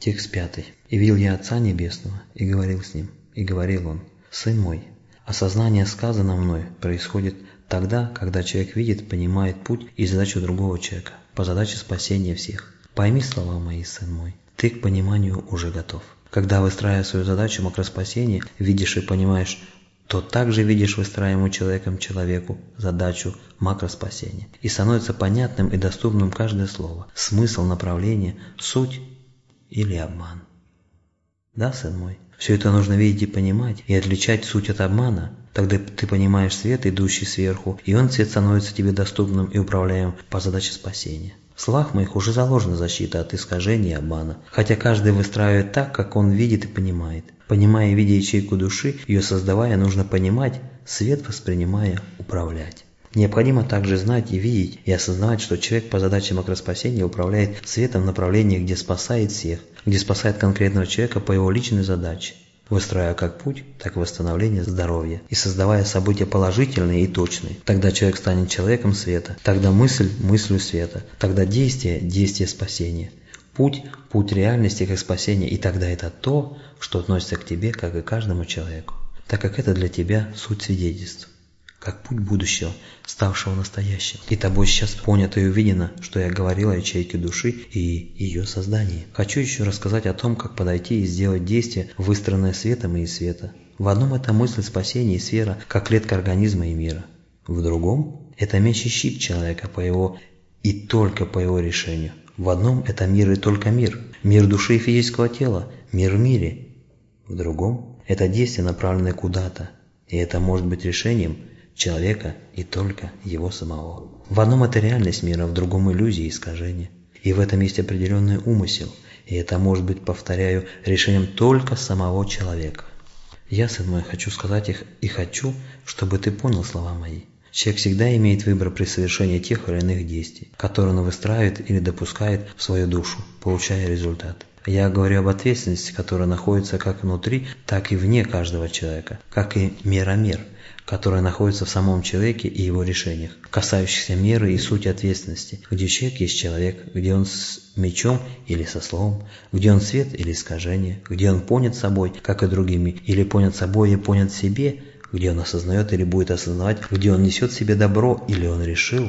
Текст пятый. «И видел я Отца Небесного, и говорил с Ним, и говорил Он, Сын мой, осознание сказано мной происходит тогда, когда человек видит, понимает путь и задачу другого человека, по задаче спасения всех. Пойми слова мои, сын мой, ты к пониманию уже готов. Когда выстраивая свою задачу макроспасения, видишь и понимаешь, то также видишь выстраиваемую человеком человеку задачу макроспасения. И становится понятным и доступным каждое слово, смысл, направление, суть или обман. Да, сын мой? Все это нужно видеть и понимать, и отличать суть от обмана. Тогда ты понимаешь свет, идущий сверху, и он свет становится тебе доступным и управляемым по задаче спасения. В словах моих уже заложена защита от искажения и обмана, хотя каждый выстраивает так, как он видит и понимает. Понимая и видя ячейку души, ее создавая, нужно понимать, свет воспринимая, управлять. Необходимо также знать и видеть и осознавать, что человек по задаче макроспасения управляет светом в направлении, где спасает всех, где спасает конкретного человека по его личной задаче, выстраивая как путь, так и восстановление здоровья. И создавая события положительные и точные. Тогда человек станет человеком света, тогда мысль – мыслью света, тогда действие – действие спасения. Путь – путь реальности как спасения, и тогда это то, что относится к тебе, как и каждому человеку, так как это для тебя суть свидетельств как путь будущего, ставшего настоящим. И тобой сейчас понято и увидено, что я говорил о ячейке души и ее создании. Хочу еще рассказать о том, как подойти и сделать действие, выстроенное светом и света. В одном это мысль спасения и сфера, как клетка организма и мира. В другом – это меч и щит человека по его и только по его решению. В одном – это мир и только мир. Мир души и физического тела, мир в мире. В другом – это действие, направленное куда-то. И это может быть решением – человека и только его самого. В одном это реальность мира, в другом иллюзия и искажение. И в этом есть определенный умысел, и это может быть, повторяю, решением только самого человека. Я, сын мой, хочу сказать их и хочу, чтобы ты понял слова мои. Человек всегда имеет выбор при совершении тех или иных действий, которые он выстраивает или допускает в свою душу, получая результат. Я говорю об ответственности, которая находится как внутри, так и вне каждого человека, как и миромер, которая находится в самом человеке и его решениях, касающихся меры и сути ответственности, где человек есть человек, где он с мечом или со словом, где он свет или искажение, где он понят собой, как и другими, или понят собой и понят себе, где он осознает или будет осознавать, где он несет себе добро или он решил,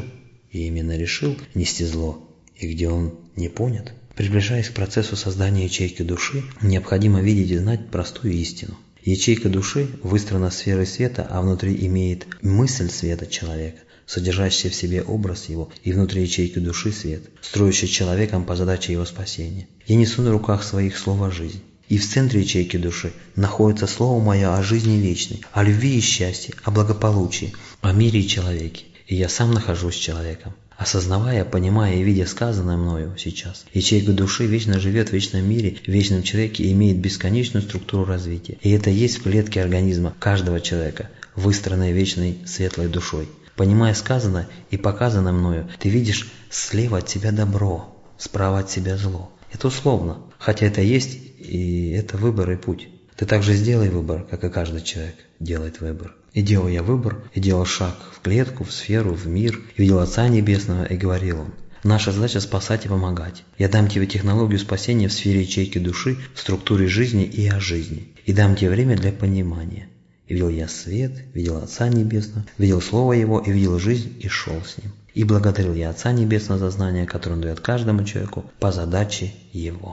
и именно решил нести зло, и где он не понят. Приближаясь к процессу создания ячейки души, необходимо видеть и знать простую истину. Ячейка души выстроена сферой света, а внутри имеет мысль света человека, содержащая в себе образ его, и внутри ячейки души свет, строящий человеком по задаче его спасения. Я несу на руках своих слова жизнь. И в центре ячейки души находится слово мое о жизни вечной, о любви и счастье, о благополучии, о мире и человеке. И я сам нахожусь человеком. Осознавая, понимая и видя сказанное мною сейчас, ячейка души вечно живет в вечном мире, в вечном человеке и имеет бесконечную структуру развития. И это есть в клетке организма каждого человека, выстроенной вечной светлой душой. Понимая сказанное и показанное мною, ты видишь слева от тебя добро, справа от себя зло. Это условно, хотя это есть и это выбор и путь. Ты также сделай выбор, как и каждый человек делает выбор. И делал я выбор, и делал шаг в клетку, в сферу, в мир, и видел Отца Небесного, и говорил Он, Наша задача спасать и помогать. Я дам тебе технологию спасения в сфере ячейки души, в структуре жизни и о жизни. И дам тебе время для понимания. И видел я свет, видел Отца Небесного, видел Слово Его и видел жизнь и шел с Ним. И благодарил я Отца Небесного за знание, которое Он дает каждому человеку по задаче Его.